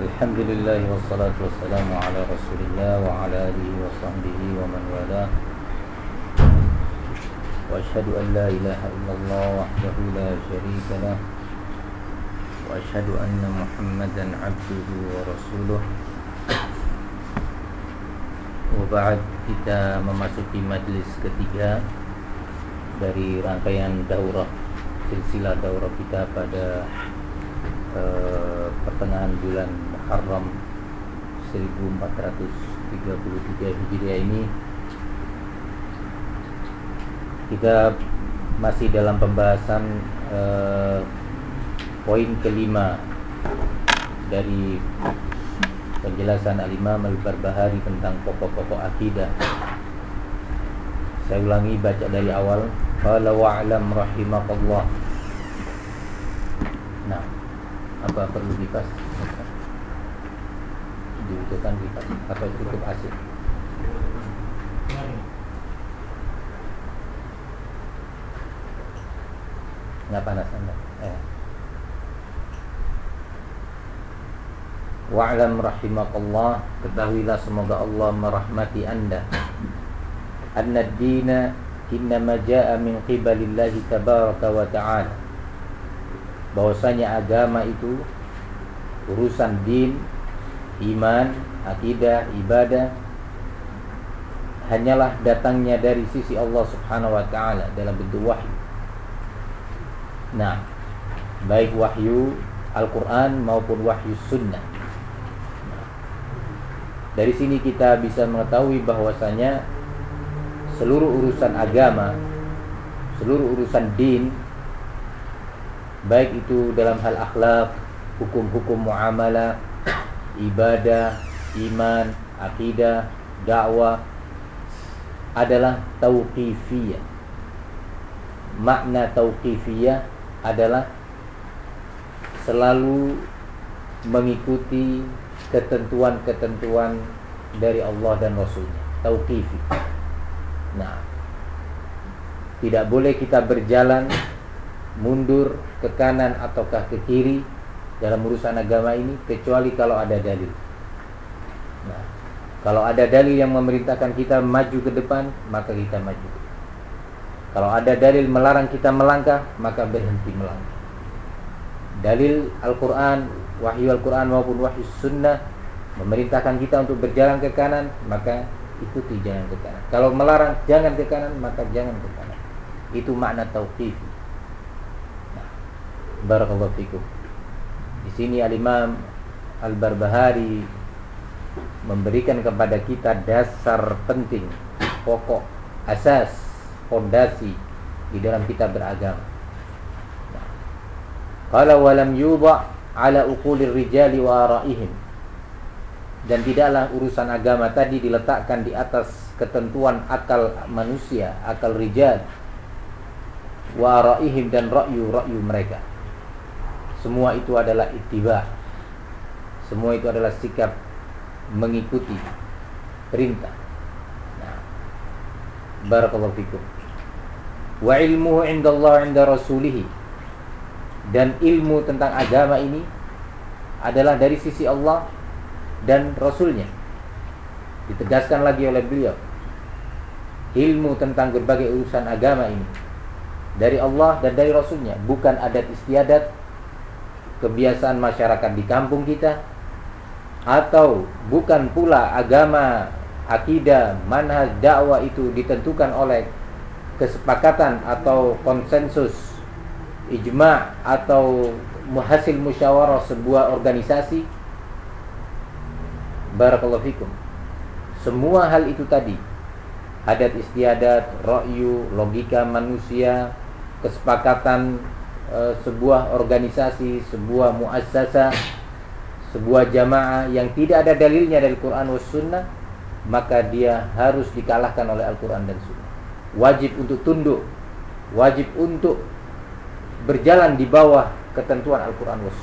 الحمد لله والصلاة والسلام على رسول الله وعلى آله وصحبه ومن والاه. وأشهد أن لا إله إلا الله وحده لا شريك له. وأشهد أن محمدا عبده ورسوله. وبعد kita memasuki majlis ketiga dari rangkaian daurah silsilah daurah kita pada uh, pertengahan bulan Muharram 1433 Hijriah ini kita masih dalam pembahasan uh, poin kelima dari penjelasan Al-Imam Al-Barbahari tentang pokok-pokok akidah. Saya ulangi baca dari awal. Qala wa'lam rahimakallah. Nah, apa perlu dipas? Dibutuhkan dipas atau cukup asik? Nggak panas anda? Eh. Wa'lam rahimakallah Ketahuilah semoga Allah merahmati anda Anna dina Innama ja'a min qibalillahi tabaraka wa ta'ala Bahwasanya agama itu Urusan din Iman Akidah Ibadah. Hanyalah datangnya dari sisi Allah subhanahu wa ta'ala Dalam bentuk wahyu. Nah Baik wahyu Al-Quran maupun wahyu sunnah. Dari sini kita bisa mengetahui bahwasanya seluruh urusan agama, seluruh urusan din, baik itu dalam hal akhlak, hukum-hukum muamalah, ibadah, iman, akidah, dakwah adalah tauqifiyah. Makna tauqifiyah adalah selalu mengikuti ketentuan-ketentuan dari Allah dan Rasulnya tauqifi nah tidak boleh kita berjalan mundur ke kanan ataukah ke kiri dalam urusan agama ini kecuali kalau ada dalil. Nah kalau ada dalil yang memerintahkan kita maju ke depan maka kita maju. Kalau ada dalil melarang kita melangkah maka berhenti melangkah. Dalil Al-Quran wahyu Al-Quran maupun wahyu sunnah memerintahkan kita untuk berjalan ke kanan maka ikuti jalan ke kanan. Kalau melarang jangan ke kanan maka jangan ke kanan. Itu makna tauqif barakallahu fikum. Di sini al-imam al-barbahari memberikan kepada kita dasar penting pokok asas fondasi di dalam kita beragama. Kalau walam yudha ala uqulir rijali wa araihim. Dan tidaklah urusan agama tadi diletakkan di atas ketentuan akal manusia, akal rijal. Wa araihim dan ra'yu-ra'yu mereka. Semua itu adalah ittiba. Semua itu adalah sikap mengikuti perintah. Nah, barakallahu fikum. Wa ilmuhu indallah inda rasulih dan ilmu tentang agama ini adalah dari sisi Allah dan Rasulnya ditegaskan lagi oleh beliau ilmu tentang berbagai urusan agama ini dari Allah dan dari Rasulnya bukan adat istiadat kebiasaan masyarakat di kampung kita atau bukan pula agama akidah manhaj dakwah itu ditentukan oleh kesepakatan atau konsensus ijma atau hasil musyawarah sebuah organisasi. Barakallahu fikum. Semua hal itu tadi adat istiadat, ra'yu, logika manusia, kesepakatan e, sebuah organisasi, sebuah muassasah, sebuah jamaah yang tidak ada dalilnya dari Quran was sunnah, maka dia harus dikalahkan oleh Al-Quran dan sunnah. Wajib untuk tunduk, wajib untuk berjalan di bawah ketentuan Al-Quran was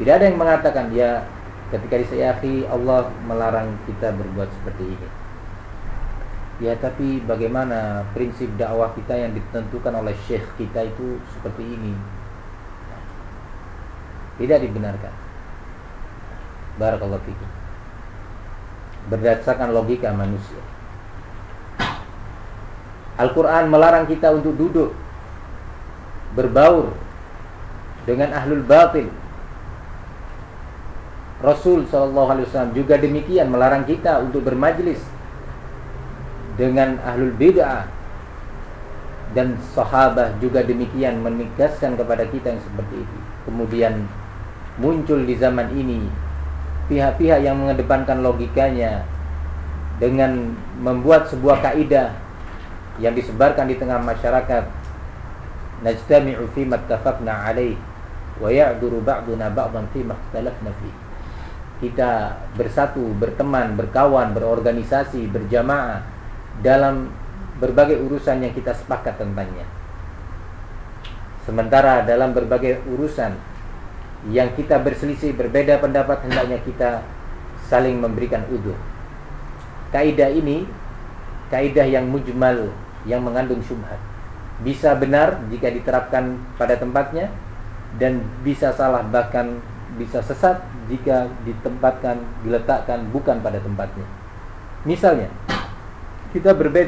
Tidak ada yang mengatakan ya ketika disayaki Allah melarang kita berbuat seperti ini. Ya tapi bagaimana prinsip dakwah kita yang ditentukan oleh syekh kita itu seperti ini? Tidak dibenarkan. Barakallahu fikum. Berdasarkan logika manusia. Al-Quran melarang kita untuk duduk berbaur dengan ahlul batil. Rasul SAW juga demikian melarang kita untuk bermajlis dengan ahlul bid'ah. Dan sahabat juga demikian menegaskan kepada kita yang seperti itu. Kemudian muncul di zaman ini pihak-pihak yang mengedepankan logikanya dengan membuat sebuah kaidah yang disebarkan di tengah masyarakat. Najtami'u fi mattafaqna alaih wa ya'duru ba'duna ba'dan fi makhtalafna fi. Kita bersatu, berteman, berkawan, berorganisasi, berjamaah dalam berbagai urusan yang kita sepakat tentangnya. Sementara dalam berbagai urusan yang kita berselisih berbeda pendapat hendaknya kita saling memberikan udur. Kaidah ini kaidah yang mujmal yang mengandung syubhat. Bisa benar jika diterapkan pada tempatnya dan bisa salah bahkan bisa sesat jika ditempatkan diletakkan bukan pada tempatnya. Misalnya, kita berbeda